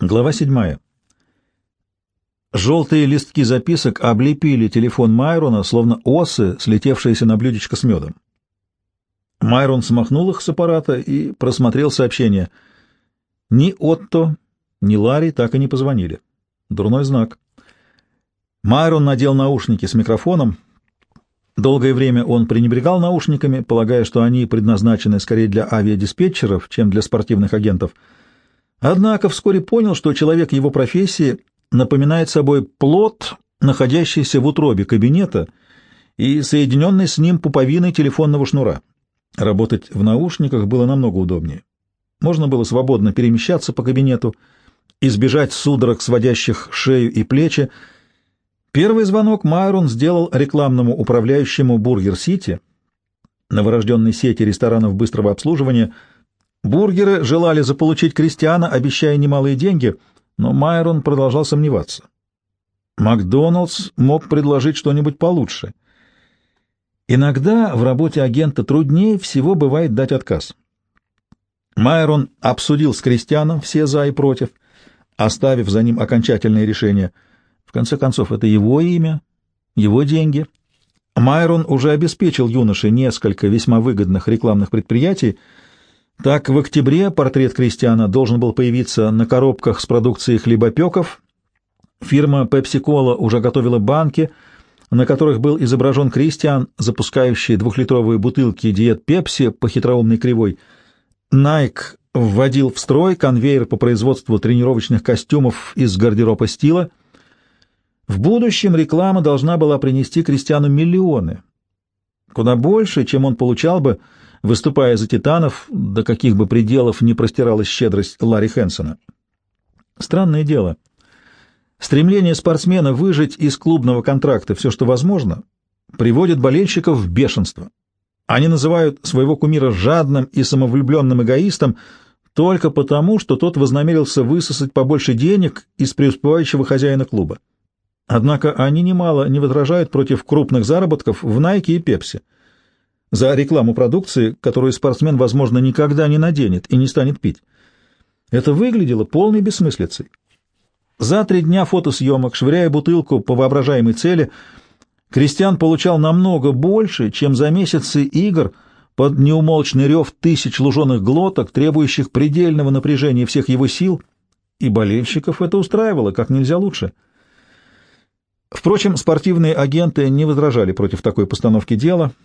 Глава седьмая. Желтые листки записок облепили телефон Майрона, словно осы, слетевшиеся на блюдечко с медом. Майрон смахнул их с аппарата и просмотрел сообщение. Ни Отто, ни Ларри так и не позвонили. Дурной знак. Майрон надел наушники с микрофоном. Долгое время он пренебрегал наушниками, полагая, что они предназначены скорее для авиадиспетчеров, чем для спортивных агентов — Однако вскоре понял, что человек его профессии напоминает собой плод, находящийся в утробе кабинета и соединенный с ним пуповиной телефонного шнура. Работать в наушниках было намного удобнее. Можно было свободно перемещаться по кабинету, избежать судорог, сводящих шею и плечи. Первый звонок Майрон сделал рекламному управляющему «Бургер-Сити», новорожденной сети ресторанов быстрого обслуживания – Бургеры желали заполучить крестьяна, обещая немалые деньги, но Майрон продолжал сомневаться. Макдоналдс мог предложить что-нибудь получше. Иногда в работе агента труднее всего бывает дать отказ. Майрон обсудил с крестьяном все «за» и «против», оставив за ним окончательное решение. В конце концов, это его имя, его деньги. Майрон уже обеспечил юноше несколько весьма выгодных рекламных предприятий, так, в октябре портрет Кристиана должен был появиться на коробках с продукцией хлебопеков. Фирма Pepsi-Cola уже готовила банки, на которых был изображен Кристиан, запускающий двухлитровые бутылки диет Пепси по хитроумной кривой. Nike вводил в строй конвейер по производству тренировочных костюмов из гардероба стила. В будущем реклама должна была принести Кристиану миллионы, куда больше, чем он получал бы, выступая за титанов, до каких бы пределов не простиралась щедрость Ларри Хэнсона. Странное дело. Стремление спортсмена выжить из клубного контракта все, что возможно, приводит болельщиков в бешенство. Они называют своего кумира жадным и самовлюбленным эгоистом только потому, что тот вознамерился высосать побольше денег из преуспевающего хозяина клуба. Однако они немало не возражают против крупных заработков в Nike и Pepsi — за рекламу продукции, которую спортсмен, возможно, никогда не наденет и не станет пить. Это выглядело полной бессмыслицей. За три дня фотосъемок, швыряя бутылку по воображаемой цели, Кристиан получал намного больше, чем за месяцы игр под неумолчный рев тысяч луженых глоток, требующих предельного напряжения всех его сил, и болельщиков это устраивало как нельзя лучше. Впрочем, спортивные агенты не возражали против такой постановки дела —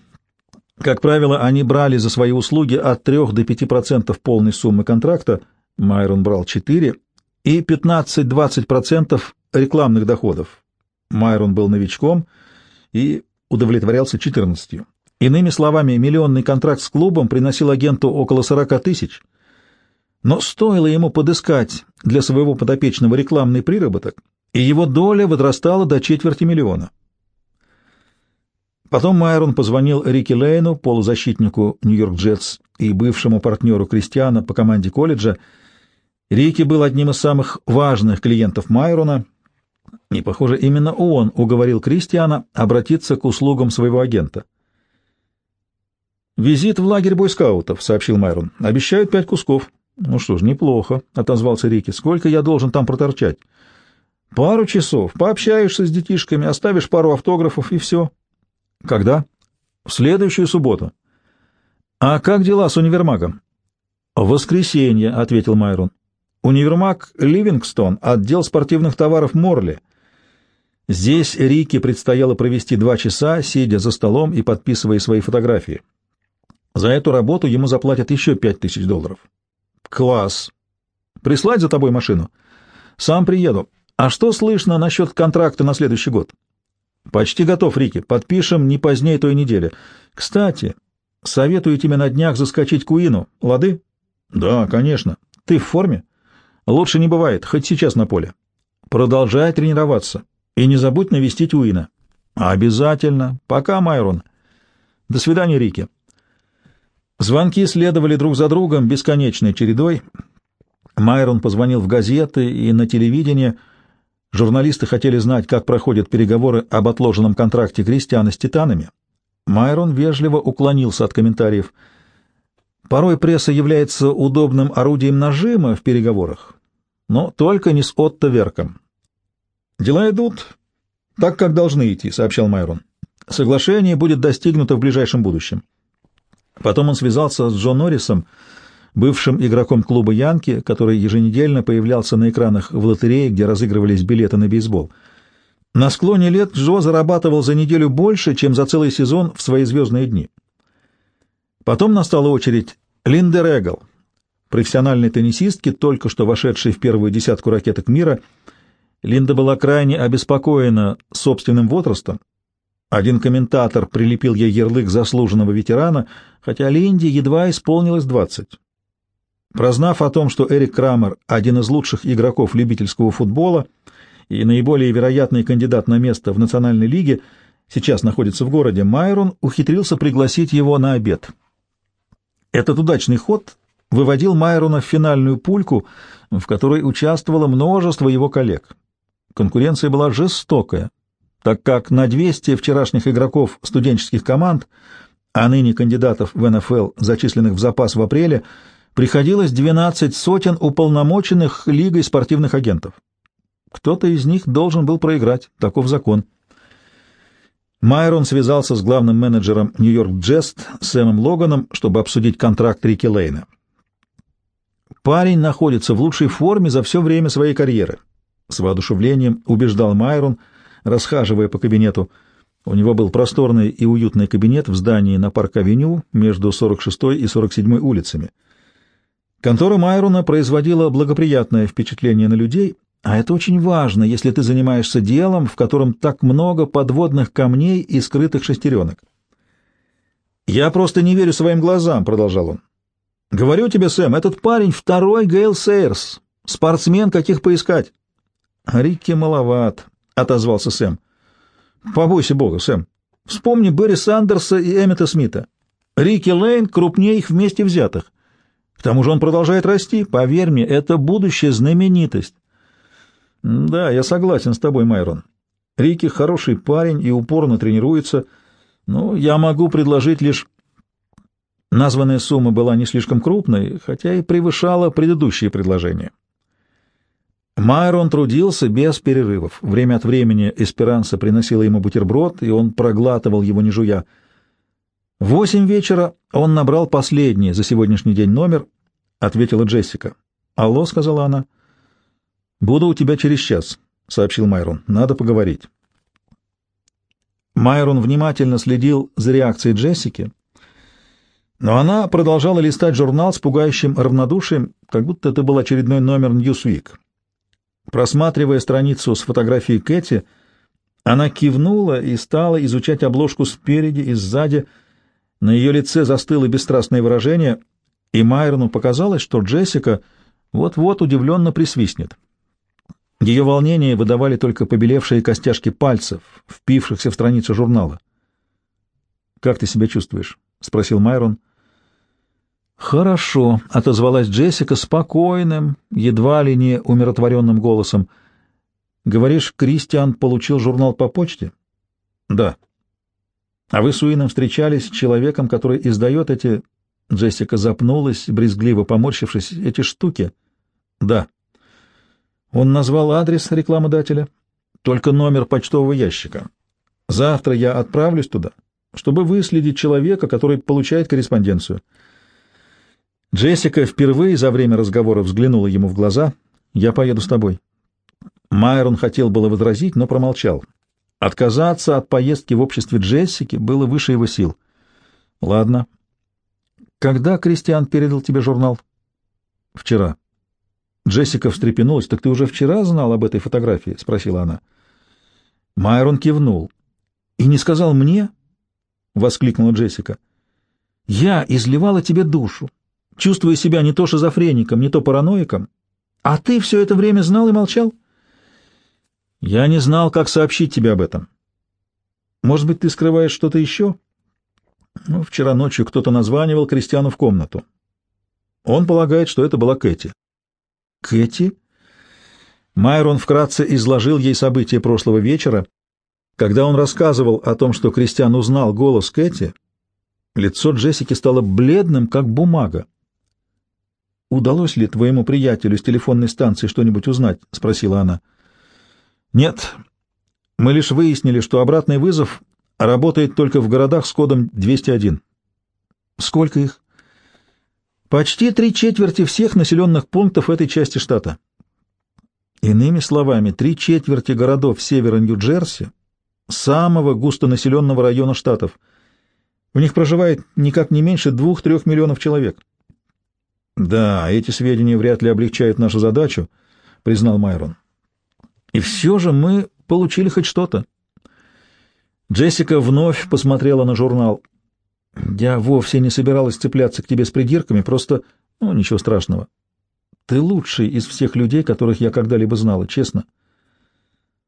как правило, они брали за свои услуги от 3 до 5% полной суммы контракта, Майрон брал 4, и 15-20% рекламных доходов. Майрон был новичком и удовлетворялся 14. Иными словами, миллионный контракт с клубом приносил агенту около 40 тысяч, но стоило ему подыскать для своего подопечного рекламный приработок, и его доля возрастала до четверти миллиона. Потом Майрон позвонил Рики Лейну, полузащитнику Нью-Йорк Джетс и бывшему партнеру Кристиана по команде колледжа. Рики был одним из самых важных клиентов Майрона, и, похоже, именно он уговорил Кристиана обратиться к услугам своего агента. «Визит в лагерь бойскаутов», — сообщил Майрон. «Обещают пять кусков». «Ну что ж, неплохо», — отозвался Рики. «Сколько я должен там проторчать?» «Пару часов. Пообщаешься с детишками, оставишь пару автографов, и все». Когда? В следующую субботу. А как дела с универмагом? В воскресенье, ответил Майрон. Универмаг Ливингстон, отдел спортивных товаров Морли. Здесь Рике предстояло провести два часа, сидя за столом и подписывая свои фотографии. За эту работу ему заплатят еще пять тысяч долларов. Класс. Прислать за тобой машину? Сам приеду. А что слышно насчет контракта на следующий год? Почти готов, Рики. Подпишем не позднее той недели. Кстати, советую тебе на днях заскочить к Уину. Лады? Да, конечно. Ты в форме? Лучше не бывает, хоть сейчас на поле. Продолжай тренироваться. И не забудь навестить Уина. Обязательно. Пока, Майрон. До свидания, Рики. Звонки следовали друг за другом бесконечной чередой. Майрон позвонил в газеты и на телевидение — Журналисты хотели знать, как проходят переговоры об отложенном контракте Кристиана с «Титанами». Майрон вежливо уклонился от комментариев. Порой пресса является удобным орудием нажима в переговорах, но только не с Отто Верком. «Дела идут так, как должны идти», — сообщал Майрон. «Соглашение будет достигнуто в ближайшем будущем». Потом он связался с Джо Норрисом, бывшим игроком клуба «Янки», который еженедельно появлялся на экранах в лотерее, где разыгрывались билеты на бейсбол. На склоне лет Джо зарабатывал за неделю больше, чем за целый сезон в свои звездные дни. Потом настала очередь Линды Регал, профессиональной теннисистки, только что вошедшей в первую десятку ракеток мира. Линда была крайне обеспокоена собственным возрастом. Один комментатор прилепил ей ярлык заслуженного ветерана, хотя Линде едва исполнилось двадцать. Прознав о том, что Эрик Крамер — один из лучших игроков любительского футбола и наиболее вероятный кандидат на место в Национальной лиге, сейчас находится в городе, Майрон ухитрился пригласить его на обед. Этот удачный ход выводил Майрона в финальную пульку, в которой участвовало множество его коллег. Конкуренция была жестокая, так как на 200 вчерашних игроков студенческих команд, а ныне кандидатов в НФЛ, зачисленных в запас в апреле, приходилось 12 сотен уполномоченных Лигой спортивных агентов. Кто-то из них должен был проиграть, таков закон. Майрон связался с главным менеджером Нью-Йорк Джест Сэмом Логаном, чтобы обсудить контракт Рики Лейна. Парень находится в лучшей форме за все время своей карьеры. С воодушевлением убеждал Майрон, расхаживая по кабинету. У него был просторный и уютный кабинет в здании на Парк-авеню между 46 и 47 улицами. Контора Майрона производила благоприятное впечатление на людей, а это очень важно, если ты занимаешься делом, в котором так много подводных камней и скрытых шестеренок. «Я просто не верю своим глазам», — продолжал он. «Говорю тебе, Сэм, этот парень второй Гейл Сейерс, спортсмен, каких поискать». «Рикки маловат», — отозвался Сэм. «Побойся бога, Сэм. Вспомни Берри Сандерса и Эммета Смита. Рикки Лейн крупнее их вместе взятых. К тому же он продолжает расти. Поверь мне, это будущая знаменитость. Да, я согласен с тобой, Майрон. Рики хороший парень и упорно тренируется. Но я могу предложить лишь... Названная сумма была не слишком крупной, хотя и превышала предыдущие предложения. Майрон трудился без перерывов. Время от времени Эсперанса приносила ему бутерброд, и он проглатывал его не жуя. Восемь вечера он набрал последний за сегодняшний день номер, ответила Джессика. «Алло», — сказала она. «Буду у тебя через час», — сообщил Майрон. «Надо поговорить». Майрон внимательно следил за реакцией Джессики, но она продолжала листать журнал с пугающим равнодушием, как будто это был очередной номер Newsweek. Просматривая страницу с фотографией Кэти, она кивнула и стала изучать обложку спереди и сзади. На ее лице застыло бесстрастное выражение — и Майрону показалось, что Джессика вот-вот удивленно присвистнет. Ее волнение выдавали только побелевшие костяшки пальцев, впившихся в страницу журнала. «Как ты себя чувствуешь?» — спросил Майрон. «Хорошо», — отозвалась Джессика спокойным, едва ли не умиротворенным голосом. «Говоришь, Кристиан получил журнал по почте?» «Да». «А вы с Уином встречались с человеком, который издает эти Джессика запнулась, брезгливо поморщившись. Эти штуки? Да. Он назвал адрес рекламодателя, только номер почтового ящика. Завтра я отправлюсь туда, чтобы выследить человека, который получает корреспонденцию. Джессика впервые за время разговора взглянула ему в глаза. «Я поеду с тобой». Майрон хотел было возразить, но промолчал. Отказаться от поездки в обществе Джессики было выше его сил. «Ладно», когда Кристиан передал тебе журнал? Вчера. Джессика встрепенулась. Так ты уже вчера знал об этой фотографии? спросила она. Майрон кивнул. И не сказал мне? воскликнула Джессика. Я изливала тебе душу, чувствуя себя не то шизофреником, не то параноиком, а ты все это время знал и молчал? Я не знал, как сообщить тебе об этом. Может быть, ты скрываешь что-то еще? Ну, вчера ночью кто-то названивал Кристиану в комнату. Он полагает, что это была Кэти. Кэти? Майрон вкратце изложил ей события прошлого вечера. Когда он рассказывал о том, что Кристиан узнал голос Кэти, лицо Джессики стало бледным, как бумага. удалось ли твоему приятелю с телефонной станции что-нибудь узнать?» — спросила она. «Нет. Мы лишь выяснили, что обратный вызов работает только в городах с кодом 201». «Сколько их?» «Почти три четверти всех населенных пунктов этой части штата». Иными словами, три четверти городов севера Нью-Джерси — самого густонаселенного района штатов. В них проживает никак не меньше двух-трех миллионов человек. Да, эти сведения вряд ли облегчают нашу задачу, признал Майрон. И все же мы получили хоть что-то. Джессика вновь посмотрела на журнал. Я вовсе не собиралась цепляться к тебе с придирками, просто, ну, ничего страшного. Ты лучший из всех людей, которых я когда-либо знала, честно.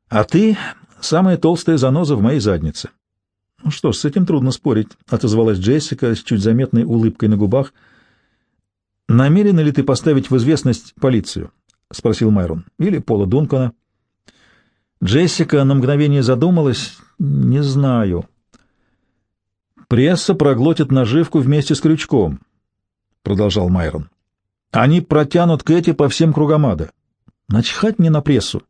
А ты — самая толстая заноза в моей заднице. Ну что ж, с этим трудно спорить, — отозвалась Джессика с чуть заметной улыбкой на губах — «Намерена ли ты поставить в известность полицию?» — спросил Майрон. «Или Пола Дункана?» Джессика на мгновение задумалась. «Не знаю». «Пресса проглотит наживку вместе с крючком», — продолжал Майрон. «Они протянут Кэти по всем кругам ада. Начхать мне на прессу».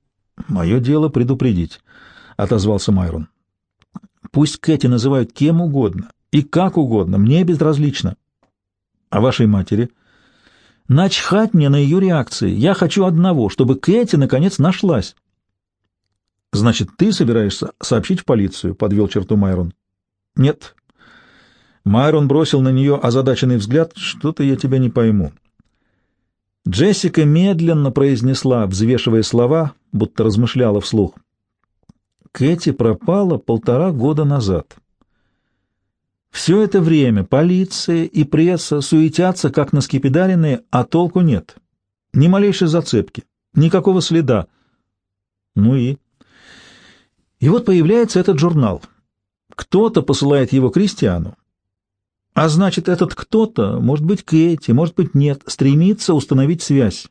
«Мое дело предупредить», — отозвался Майрон. «Пусть Кэти называют кем угодно и как угодно, мне безразлично». «А вашей матери?» Начхать мне на ее реакции. Я хочу одного, чтобы Кэти наконец нашлась. Значит, ты собираешься сообщить в полицию, подвел черту Майрон. Нет. Майрон бросил на нее озадаченный взгляд. Что-то я тебя не пойму. Джессика медленно произнесла, взвешивая слова, будто размышляла вслух. Кэти пропала полтора года назад. Все это время полиция и пресса суетятся, как на скипидаренные, а толку нет. Ни малейшей зацепки, никакого следа. Ну и... И вот появляется этот журнал. Кто-то посылает его Кристиану. А значит, этот кто-то, может быть, Кэти, может быть, нет, стремится установить связь.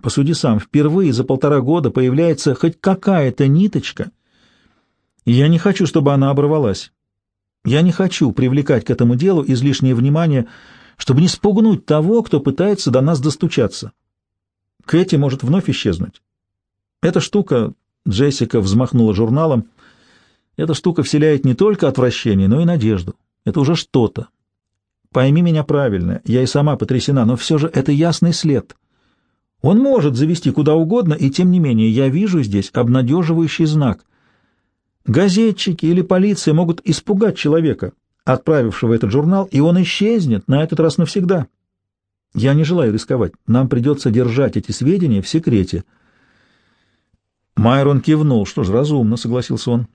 Посуди сам, впервые за полтора года появляется хоть какая-то ниточка, и я не хочу, чтобы она оборвалась. Я не хочу привлекать к этому делу излишнее внимание, чтобы не спугнуть того, кто пытается до нас достучаться. Кэти может вновь исчезнуть. Эта штука, Джессика взмахнула журналом, эта штука вселяет не только отвращение, но и надежду. Это уже что-то. Пойми меня правильно, я и сама потрясена, но все же это ясный след. Он может завести куда угодно, и тем не менее я вижу здесь обнадеживающий знак — Газетчики или полиция могут испугать человека, отправившего этот журнал, и он исчезнет на этот раз навсегда. Я не желаю рисковать. Нам придется держать эти сведения в секрете. Майрон кивнул. Что ж, разумно, согласился он.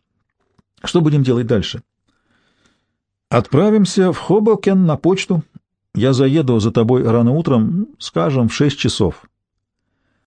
Что будем делать дальше? Отправимся в Хобокен на почту. Я заеду за тобой рано утром, скажем, в шесть часов.